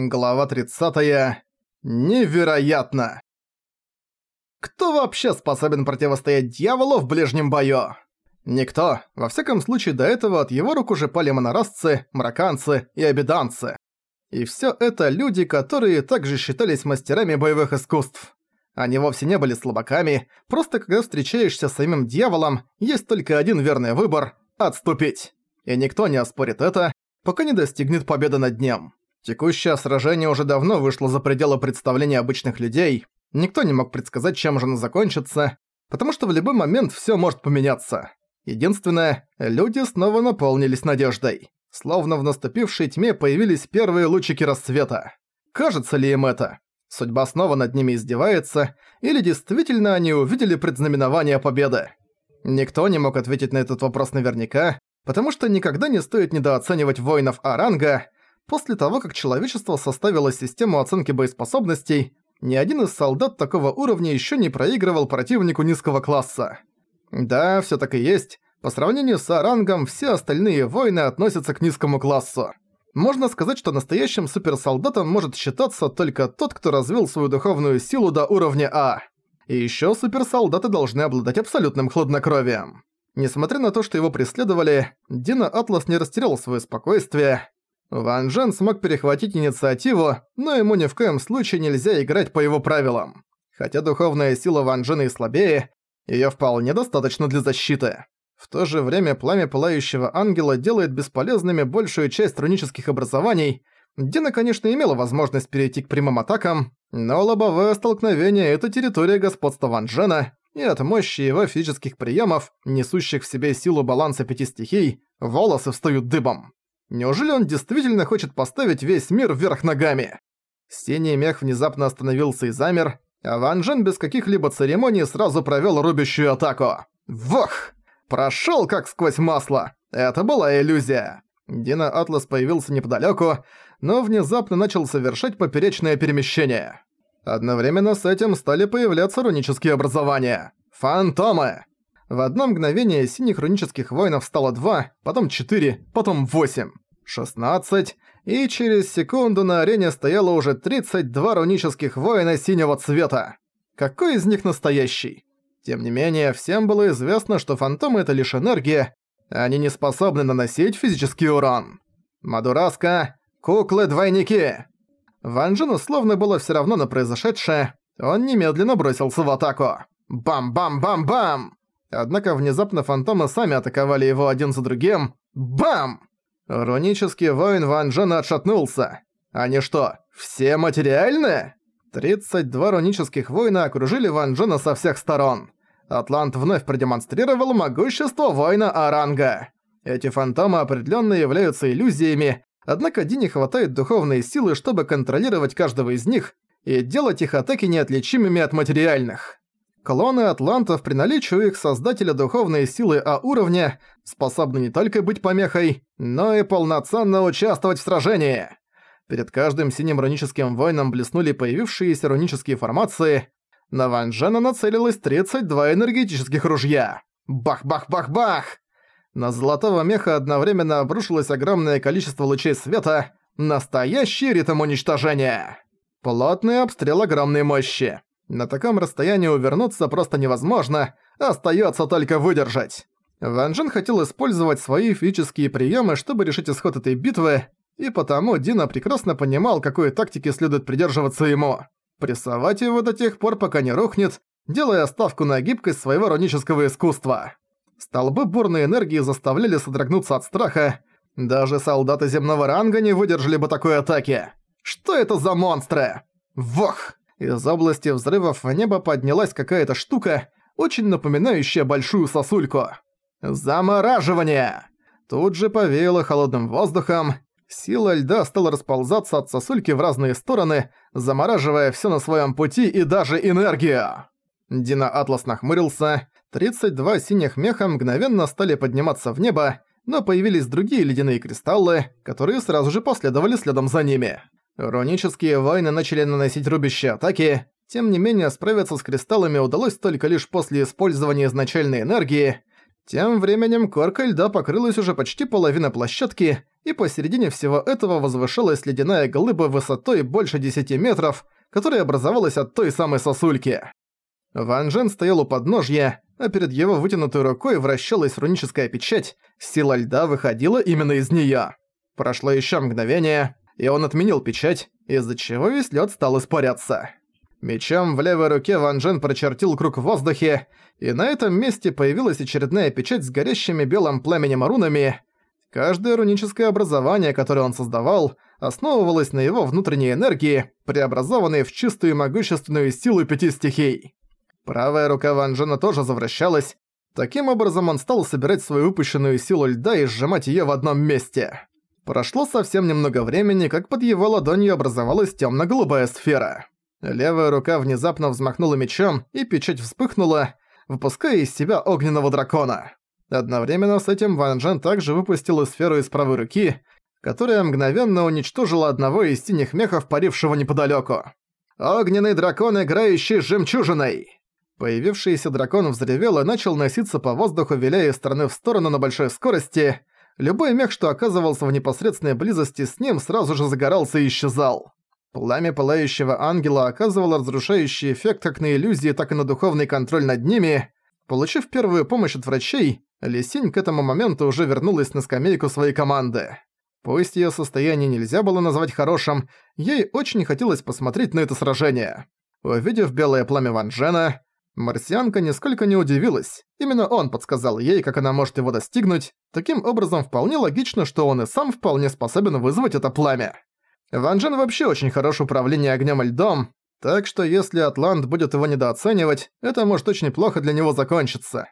Глава 30. Невероятно! Кто вообще способен противостоять дьяволу в ближнем бою? Никто. Во всяком случае, до этого от его рук уже пали монорасцы, мраканцы и обиданцы. И всё это люди, которые также считались мастерами боевых искусств. Они вовсе не были слабаками, просто когда встречаешься с самим дьяволом, есть только один верный выбор – отступить. И никто не оспорит это, пока не достигнет победы над ним. Текущее сражение уже давно вышло за пределы представления обычных людей, никто не мог предсказать, чем же оно закончится, потому что в любой момент всё может поменяться. Единственное, люди снова наполнились надеждой. Словно в наступившей тьме появились первые лучики рассвета. Кажется ли им это? Судьба снова над ними издевается, или действительно они увидели предзнаменование победы? Никто не мог ответить на этот вопрос наверняка, потому что никогда не стоит недооценивать воинов Аранга, После того, как человечество составило систему оценки боеспособностей, ни один из солдат такого уровня еще не проигрывал противнику низкого класса. Да, все так и есть. По сравнению с Арангом, все остальные воины относятся к низкому классу. Можно сказать, что настоящим суперсолдатом может считаться только тот, кто развил свою духовную силу до уровня А. И еще суперсолдаты должны обладать абсолютным хладнокровием. Несмотря на то, что его преследовали, Дина Атлас не растерял свое спокойствие. Ван Джен смог перехватить инициативу, но ему ни в коем случае нельзя играть по его правилам. Хотя духовная сила Ван Джена и слабее, её вполне достаточно для защиты. В то же время пламя Пылающего Ангела делает бесполезными большую часть рунических образований. Дина, конечно, имела возможность перейти к прямым атакам, но лобовое столкновение – это территория господства Ван Джена, и от мощи его физических приемов, несущих в себе силу баланса пяти стихий, волосы встают дыбом. Неужели он действительно хочет поставить весь мир вверх ногами? Синий мех внезапно остановился и замер, а Ван Джен без каких-либо церемоний сразу провёл рубящую атаку. Вох! Прошёл как сквозь масло. Это была иллюзия. Дина Атлас появился неподалёку, но внезапно начал совершать поперечное перемещение. Одновременно с этим стали появляться рунические образования. Фантомы! В одно мгновение синих рунических воинов стало два, потом четыре, потом восемь, шестнадцать, и через секунду на арене стояло уже 32 рунических воина синего цвета. Какой из них настоящий? Тем не менее, всем было известно, что фантомы — это лишь энергия, они не способны наносить физический урон. Мадураска — куклы-двойники. Ван Джену словно было всё равно на произошедшее, он немедленно бросился в атаку. Бам-бам-бам-бам! Однако внезапно фантомы сами атаковали его один за другим. Бам! Рунический воин Ван Джена отшатнулся. Они что, все материальные? 32 рунических воина окружили Ван Джена со всех сторон. Атлант вновь продемонстрировал могущество воина Аранга. Эти фантомы определенно являются иллюзиями, однако Ди не хватает духовной силы, чтобы контролировать каждого из них и делать их атаки неотличимыми от материальных. Клоны атлантов при наличии у их создателя духовной силы А уровня способны не только быть помехой, но и полноценно участвовать в сражении. Перед каждым синим руническим воином блеснули появившиеся рунические формации. На Ван Джена нацелилось 32 энергетических ружья. Бах-бах-бах-бах! На золотого меха одновременно обрушилось огромное количество лучей света. Настоящий ритм уничтожения. Плотный обстрел огромной мощи. На таком расстоянии увернуться просто невозможно, остается только выдержать. Ван Джен хотел использовать свои физические приемы, чтобы решить исход этой битвы, и потому Дина прекрасно понимал, какой тактики следует придерживаться ему. Прессовать его до тех пор, пока не рухнет, делая ставку на гибкость своего рунического искусства. Столбы бурной энергии заставляли содрогнуться от страха. Даже солдаты земного ранга не выдержали бы такой атаки. Что это за монстры? Вох! Из области взрывов в небо поднялась какая-то штука, очень напоминающая большую сосульку. Замораживание! Тут же повеяло холодным воздухом. Сила льда стала расползаться от сосульки в разные стороны, замораживая все на своем пути и даже энергию. Дина Атлас нахмурился. 32 синих меха мгновенно стали подниматься в небо, но появились другие ледяные кристаллы, которые сразу же последовали следом за ними. Рунические войны начали наносить рубящие атаки, тем не менее справиться с кристаллами удалось только лишь после использования изначальной энергии. Тем временем корка льда покрылась уже почти половина площадки, и посередине всего этого возвышалась ледяная глыба высотой больше 10 метров, которая образовалась от той самой сосульки. Ван Джен стоял у подножья, а перед его вытянутой рукой вращалась руническая печать, сила льда выходила именно из неё. Прошло ещё мгновение, и он отменил печать, из-за чего весь лёд стал испаряться. Мечом в левой руке Ван Джен прочертил круг в воздухе, и на этом месте появилась очередная печать с горящими белым пламенем рунами. Каждое руническое образование, которое он создавал, основывалось на его внутренней энергии, преобразованной в чистую могущественную силу пяти стихий. Правая рука Ван Джена тоже завращалась. Таким образом он стал собирать свою выпущенную силу льда и сжимать её в одном месте. Прошло совсем немного времени, как под его ладонью образовалась тёмно-голубая сфера. Левая рука внезапно взмахнула мечом, и печать вспыхнула, выпуская из себя огненного дракона. Одновременно с этим Ван Джен также выпустил сферу из правой руки, которая мгновенно уничтожила одного из синих мехов, парившего неподалёку. «Огненный дракон, играющий с жемчужиной!» Появившийся дракон взревел и начал носиться по воздуху, виляя из стороны в сторону на большой скорости. Любой мех, что оказывался в непосредственной близости с ним, сразу же загорался и исчезал. Пламя пылающего ангела оказывало разрушающий эффект как на иллюзии, так и на духовный контроль над ними. Получив первую помощь от врачей, Лисинь к этому моменту уже вернулась на скамейку своей команды. Пусть её состояние нельзя было назвать хорошим, ей очень хотелось посмотреть на это сражение. Увидев белое пламя Ван Джена, марсианка нисколько не удивилась. Именно он подсказал ей, как она может его достигнуть. Таким образом, вполне логично, что он и сам вполне способен вызвать это пламя. Ван Джен вообще очень хорош в управлении огнем и льдом, так что если Атлант будет его недооценивать, это может очень плохо для него закончиться.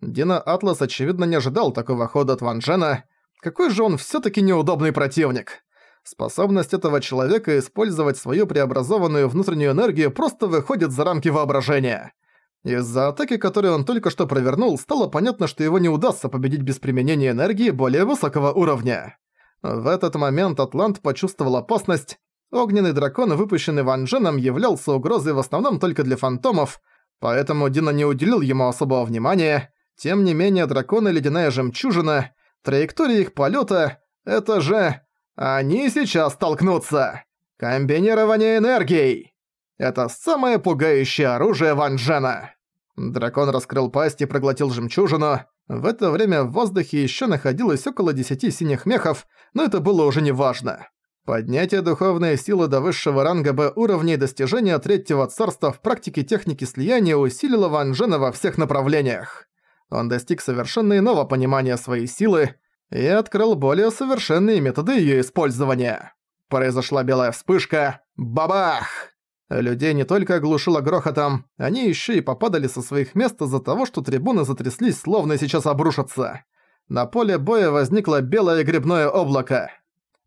Дина Атлас очевидно не ожидал такого хода от Ван Джена. Какой же он все таки неудобный противник. Способность этого человека использовать свою преобразованную внутреннюю энергию просто выходит за рамки воображения. Из-за атаки, которую он только что провернул, стало понятно, что его не удастся победить без применения энергии более высокого уровня. В этот момент Атлант почувствовал опасность. Огненный дракон, выпущенный Ван Дженом, являлся угрозой в основном только для фантомов, поэтому Дина не уделил ему особого внимания. Тем не менее, дракон и ледяная жемчужина, траектория их полета — это же... Они сейчас столкнутся! Комбинирование энергий! Это самое пугающее оружие Ван Джена! Дракон раскрыл пасть и проглотил жемчужину. В это время в воздухе еще находилось около десяти синих мехов, но это было уже не важно. Поднятие духовной силы до высшего ранга Б уровня и достижение третьего царства в практике техники слияния усилило Ван Джена во всех направлениях. Он достиг совершенно иного понимания своей силы и открыл более совершенные методы её использования. Произошла белая вспышка. Бабах! Людей не только оглушило грохотом, они ещё и попадали со своих мест из-за того, что трибуны затряслись, словно сейчас обрушатся. На поле боя возникло белое грибное облако.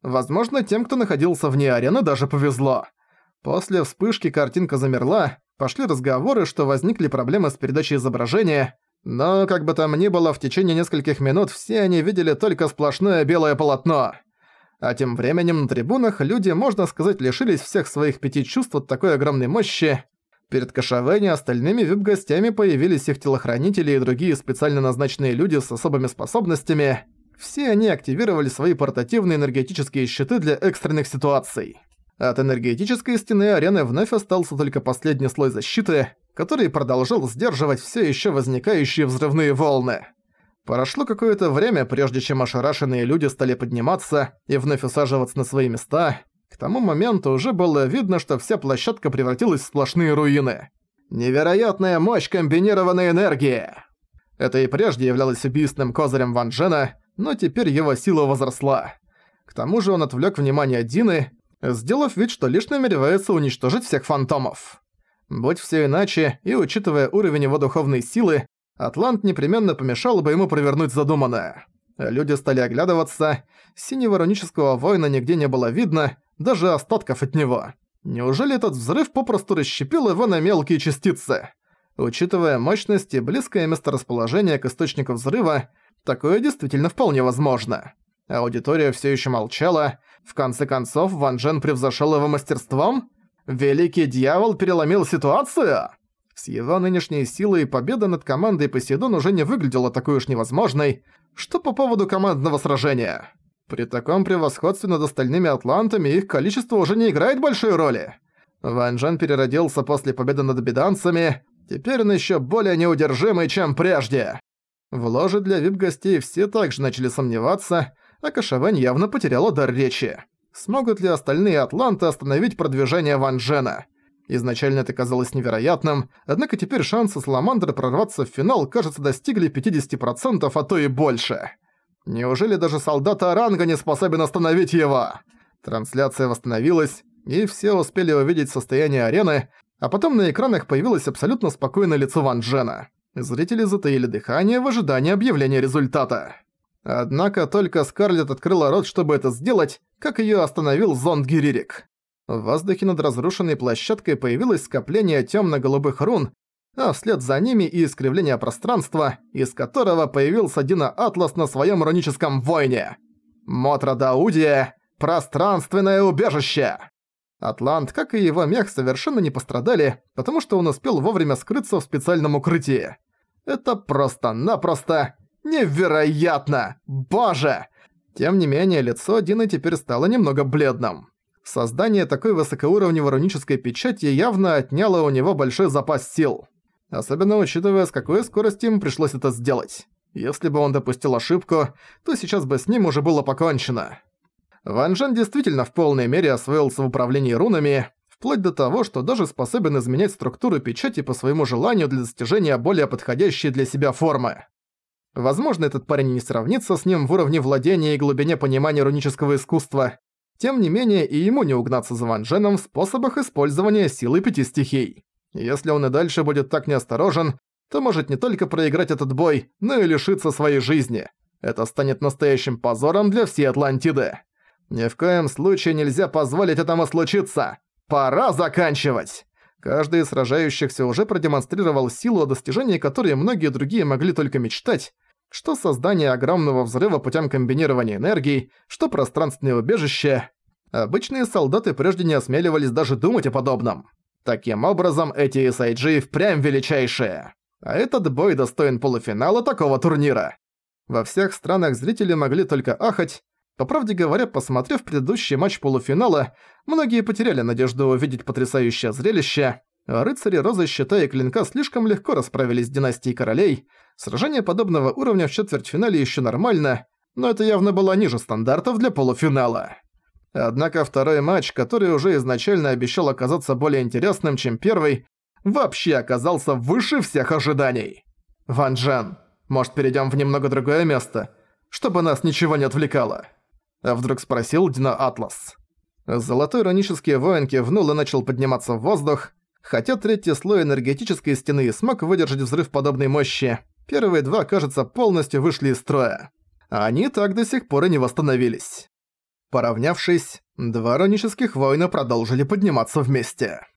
Возможно, тем, кто находился вне арены, даже повезло. После вспышки картинка замерла, пошли разговоры, что возникли проблемы с передачей изображения, но, как бы там ни было, в течение нескольких минут все они видели только сплошное белое полотно. А тем временем на трибунах люди, можно сказать, лишились всех своих пяти чувств от такой огромной мощи. Перед Кашавене остальными вип-гостями появились их телохранители и другие специально назначенные люди с особыми способностями. Все они активировали свои портативные энергетические щиты для экстренных ситуаций. От энергетической стены арены вновь остался только последний слой защиты, который продолжал сдерживать все еще возникающие взрывные волны. Прошло какое-то время, прежде чем ошарашенные люди стали подниматься и вновь усаживаться на свои места. К тому моменту уже было видно, что вся площадка превратилась в сплошные руины. Невероятная мощь комбинированной энергии! Это и прежде являлось убийственным козырем Ван Джена, но теперь его сила возросла. К тому же он отвлек внимание Дины, сделав вид, что лишь намеревается уничтожить всех фантомов. Будь все иначе, и учитывая уровень его духовной силы, Атлант непременно помешал бы ему провернуть задуманное. Люди стали оглядываться, синего рунического воина нигде не было видно, даже остатков от него. Неужели этот взрыв попросту расщепил его на мелкие частицы? Учитывая мощность и близкое месторасположение к источнику взрыва, такое действительно вполне возможно. Аудитория все еще молчала. В конце концов, Ван Джен превзошел его мастерством? Великий дьявол переломил ситуацию? С его нынешней силой победа над командой Посейдон уже не выглядела такой уж невозможной. Что по поводу командного сражения? При таком превосходстве над остальными атлантами их количество уже не играет большой роли. Ван Джен переродился после победы над беданцами, теперь он еще более неудержимый, чем прежде. В ложе для вип-гостей все также начали сомневаться, а Кашавэнь явно потеряла дар речи. Смогут ли остальные атланты остановить продвижение Ван Джена? Изначально это казалось невероятным, однако теперь шансы Саламандры прорваться в финал, кажется, достигли 50%, а то и больше. Неужели даже солдат Аранга не способен остановить его? Трансляция восстановилась, и все успели увидеть состояние арены, а потом на экранах появилось абсолютно спокойное лицо Ван Джена. Зрители затаили дыхание в ожидании объявления результата. Однако только Скарлетт открыла рот, чтобы это сделать, как её остановил зонд Гиририк. В воздухе над разрушенной площадкой появилось скопление тёмно-голубых рун, а вслед за ними и искривление пространства, из которого появился Дина Атлас на своем руническом войне. Мотра Даудия – пространственное убежище! Атлант, как и его мех, совершенно не пострадали, потому что он успел вовремя скрыться в специальном укрытии. Это просто-напросто невероятно! Боже! Тем не менее, лицо Дины теперь стало немного бледным. Создание такой высокоуровневой рунической печати явно отняло у него большой запас сил. Особенно учитывая, с какой скоростью ему пришлось это сделать. Если бы он допустил ошибку, то сейчас бы с ним уже было покончено. Ван Жен действительно в полной мере освоился в управлении рунами, вплоть до того, что даже способен изменять структуру печати по своему желанию для достижения более подходящей для себя формы. Возможно, этот парень не сравнится с ним в уровне владения и глубине понимания рунического искусства, тем не менее и ему не угнаться за Ван в способах использования силы пяти стихий. Если он и дальше будет так неосторожен, то может не только проиграть этот бой, но и лишиться своей жизни. Это станет настоящим позором для всей Атлантиды. Ни в коем случае нельзя позволить этому случиться. Пора заканчивать. Каждый из сражающихся уже продемонстрировал силу, о достижении которой многие другие могли только мечтать, что создание огромного взрыва путем комбинирования энергий, что пространственное убежище. Обычные солдаты прежде не осмеливались даже думать о подобном. Таким образом, эти SIG впрямь величайшие. А этот бой достоин полуфинала такого турнира. Во всех странах зрители могли только ахать. По правде говоря, посмотрев предыдущий матч полуфинала, многие потеряли надежду увидеть потрясающее зрелище. рыцари Розы Щита и Клинка слишком легко расправились с династией королей. Сражение подобного уровня в четвертьфинале еще нормально, но это явно было ниже стандартов для полуфинала. Однако второй матч, который уже изначально обещал оказаться более интересным, чем первый, вообще оказался выше всех ожиданий. «Ван Джен, может перейдем в немного другое место, чтобы нас ничего не отвлекало?» Вдруг спросил Дина Атлас. Золотой иронический воин кивнул и начал подниматься в воздух, хотя третий слой энергетической стены смог выдержать взрыв подобной мощи, первые два, кажется, полностью вышли из строя. Они так до сих пор и не восстановились. Поравнявшись, два ронических воина продолжили подниматься вместе.